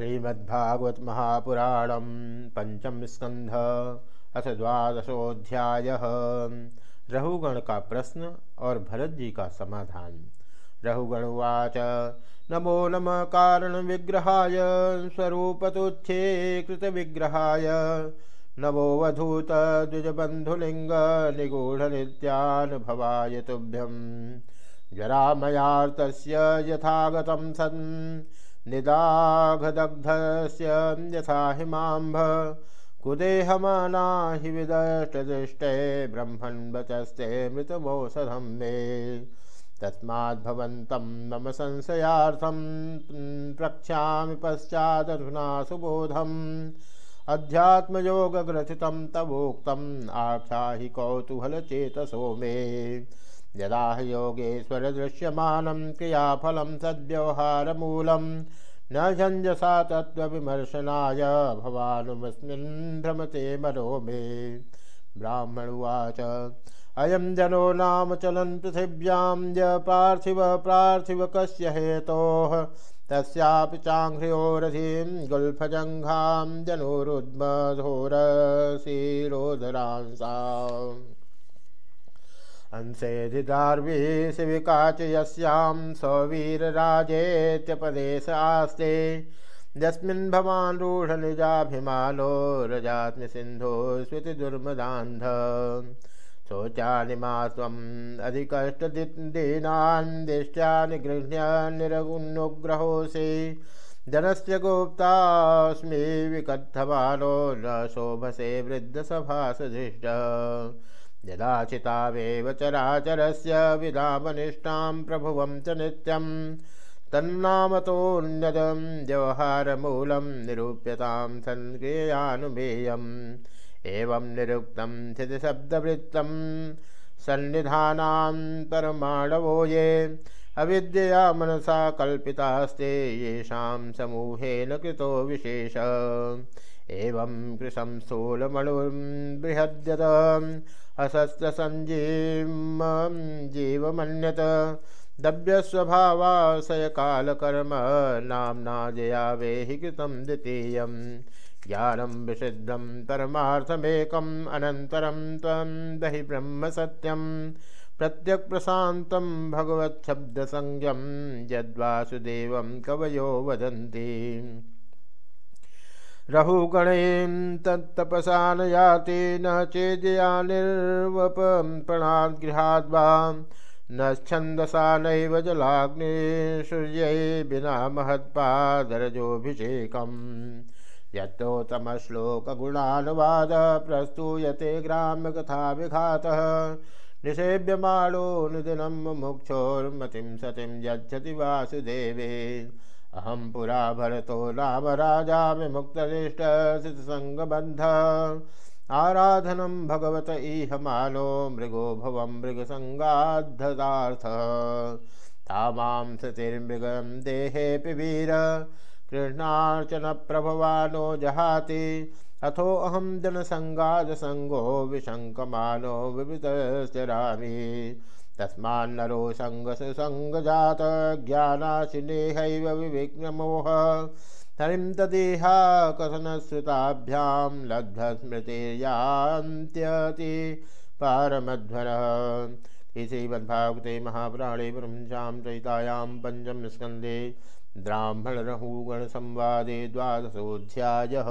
श्रीमद्भागवत महापुराण पंचम स्कंध अथ द्वादशोध्याय रहुगण का प्रश्न और भरत जी का समाधान। रहुगण उवाच, नमो नम कारण विग्रहाय स्वरूपतुच्छे कृत विग्रहाय। नमो वधूत द्विजबंधुलिंग निगूढ़ तुभ्यम। जरामयार्त यथागतम सन्। निदाघदग्धस्य यथा हिमाम्भ ब्रह्मन् वचस्ते मृतमौषधं मे। तस्माद्भवन्तं मम संशयार्थं प्रक्ष्यामि पश्चादधुना सुबोधम् अध्यात्मयोगग्रथितं तवोक्तम्, आख्याहि कौतूहलचेतसो मे। यदा योगेश्वर क्रियाफलं सद्व्यवहारमूलं। न झञ्झसा तत्त्वविमर्शनाय भवानुमस्मिन् भ्रमते मनो मे। ब्राह्मण उवाच, अयं जनो नाम चलन् पृथिव्यां पार्थिव प्रार्थिव कस्य हेतोः? तस्यापि चाङ्घ्र्योरधिं गुल्फजङ्घां अंशेधिदार्वीशिविकाच यस्यां स्ववीरराजेत्यपदेश आस्ते यस्मिन् भवान् रूढनिजाभिमानो रजात्मसिन्धो स्मृतिदुर्मदान्ध शोचानि मा त्वम् अधिकष्टदीनान् दिष्ट्यानि गृह्ण्यान्निरगुन्नुग्रहोऽसि जनस्य गोप्तास्मि विकथमानो न शोभसे वृद्धसभासधिष्ठ। यदाचितावेव चराचरस्य विधामनिष्ठां प्रभुवं च नित्यं तन्नामतोऽन्यदं व्यवहारमूलं निरूप्यतां सन्क्रियानुमेयम् एवं निरुक्तं स्थितिशब्दवृत्तं सन्निधानां परमाणवो ये अविद्यया मनसा कल्पितास्ते येषां समूहेन कृतो विशेष एवं कृशं स्थूलमणुर्बृहद्यत असस्त्रसञ्जीवं जीवमन्यत। दव्यस्वभावाशयकालकर्म नाम्ना जया वेहि कृतं द्वितीयं। ज्ञानं विशुद्धं परमार्थमेकम् अनन्तरं त्वं दहि ब्रह्मसत्यं प्रत्यक्प्रशान्तं भगवच्छब्दसंज्ञं यद्वासुदेवं कवयो वदन्ति। रहुगणेन तत्तपसा न याति न चेदया निर्वपणाद्गृहाद्वा न छन्दसा नैव जलाग्नि सूर्यै विना महत्पादरजोऽभिषेकम् यत्तोत्तमश्लोकगुणानुवाद प्रस्तूयते ग्राम्यकथाविघातः। निषेव्यमाणो निदिनं मुमुक्षोर्मतिं सतिं यच्छति वासुदेवे। अहम पुरा भरतो नाम राजा विमुक्तनिष्ठसितसङ्गबन्ध आराधनं भगवत इह मानो मृगो भवं मृगसङ्गाद्धतार्थ तामां सतिर्मृगं देहेऽपि वीर। कृष्णार्चनप्रभवानो जहाति। अथोऽहं जनसङ्गादसङ्गो विशङ्कमानो विवितश्चरामि तस्मान्नरो सङ्गसुसङ्गजात ज्ञानाशिनेहैव विविघ्नमोह। हरिं तदेहा कथनश्रुताभ्यां लब्धस्मृतिर्यान्त्यति पारमध्वरः। श्रीमद्भागवते महापुराणे ब्रह्मजां चयितायां पञ्चमस्कन्धे ब्राह्मणरहूगणसंवादे द्वादशोऽध्यायः।